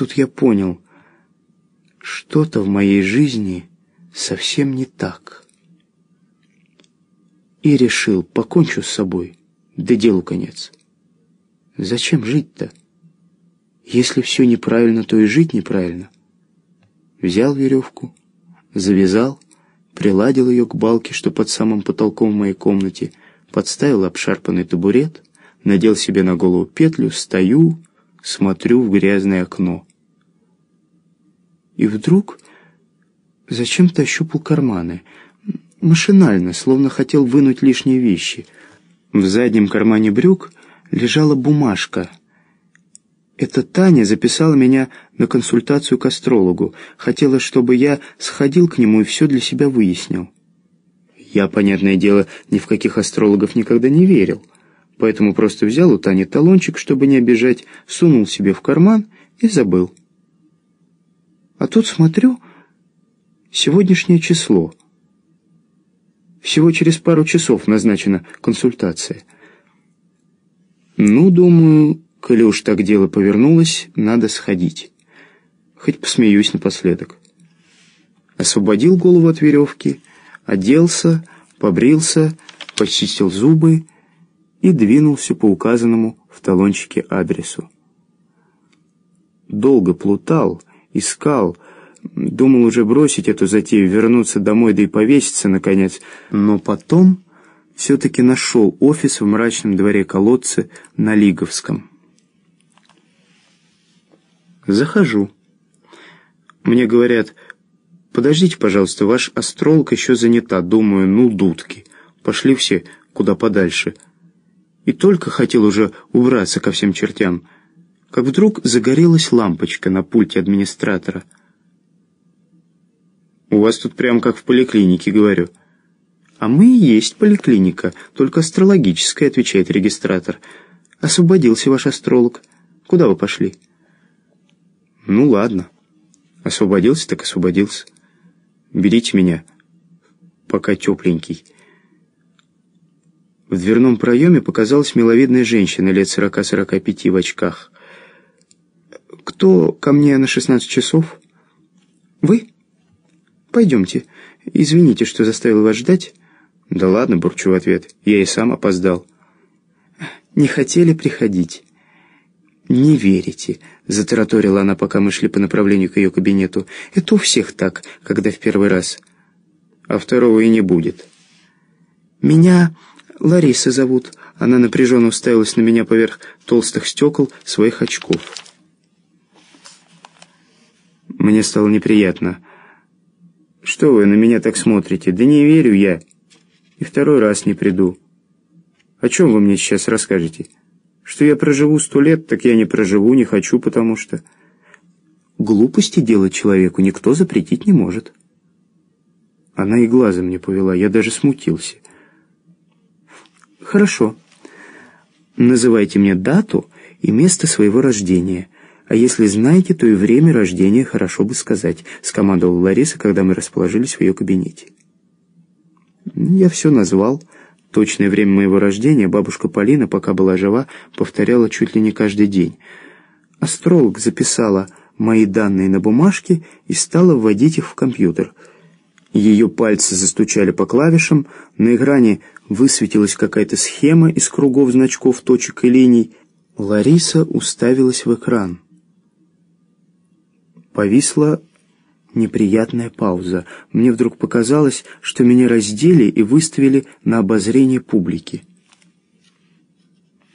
тут я понял, что-то в моей жизни совсем не так. И решил, покончу с собой, да делу конец. Зачем жить-то? Если все неправильно, то и жить неправильно. Взял веревку, завязал, приладил ее к балке, что под самым потолком в моей комнате, подставил обшарпанный табурет, надел себе на голову петлю, стою, смотрю в грязное окно. И вдруг зачем-то ощупал карманы. Машинально, словно хотел вынуть лишние вещи. В заднем кармане брюк лежала бумажка. Эта Таня записала меня на консультацию к астрологу. Хотела, чтобы я сходил к нему и все для себя выяснил. Я, понятное дело, ни в каких астрологов никогда не верил. Поэтому просто взял у Тани талончик, чтобы не обижать, сунул себе в карман и забыл. А тут смотрю, сегодняшнее число. Всего через пару часов назначена консультация. Ну, думаю, коли уж так дело повернулось, надо сходить. Хоть посмеюсь напоследок. Освободил голову от веревки, оделся, побрился, почистил зубы и двинулся по указанному в талончике адресу. Долго плутал, искал, думал уже бросить эту затею, вернуться домой да и повеситься, наконец, но потом все-таки нашел офис в мрачном дворе колодца на Лиговском. Захожу. Мне говорят, подождите, пожалуйста, ваш астролог еще занята. Думаю, ну, дудки. Пошли все куда подальше. И только хотел уже убраться ко всем чертям — как вдруг загорелась лампочка на пульте администратора. «У вас тут прям как в поликлинике, говорю». «А мы и есть поликлиника, только астрологическая», — отвечает регистратор. «Освободился ваш астролог. Куда вы пошли?» «Ну ладно. Освободился, так освободился. Берите меня, пока тепленький». В дверном проеме показалась миловидная женщина лет сорока-сорока пяти в очках. «Кто ко мне на шестнадцать часов?» «Вы?» «Пойдемте. Извините, что заставил вас ждать». «Да ладно», — бурчу в ответ. «Я и сам опоздал». «Не хотели приходить?» «Не верите», — затараторила она, пока мы шли по направлению к ее кабинету. «Это у всех так, когда в первый раз. А второго и не будет». «Меня Лариса зовут». Она напряженно уставилась на меня поверх толстых стекол своих очков. Мне стало неприятно. «Что вы на меня так смотрите? Да не верю я. И второй раз не приду. О чем вы мне сейчас расскажете? Что я проживу сто лет, так я не проживу, не хочу, потому что...» Глупости делать человеку никто запретить не может. Она и глазом не повела, я даже смутился. «Хорошо. Называйте мне дату и место своего рождения». А если знаете, то и время рождения хорошо бы сказать», — скомандовала Лариса, когда мы расположились в ее кабинете. Я все назвал. Точное время моего рождения бабушка Полина, пока была жива, повторяла чуть ли не каждый день. Астролог записала мои данные на бумажке и стала вводить их в компьютер. Ее пальцы застучали по клавишам, на экране высветилась какая-то схема из кругов, значков, точек и линий. Лариса уставилась в экран. Повисла неприятная пауза. Мне вдруг показалось, что меня раздели и выставили на обозрение публики.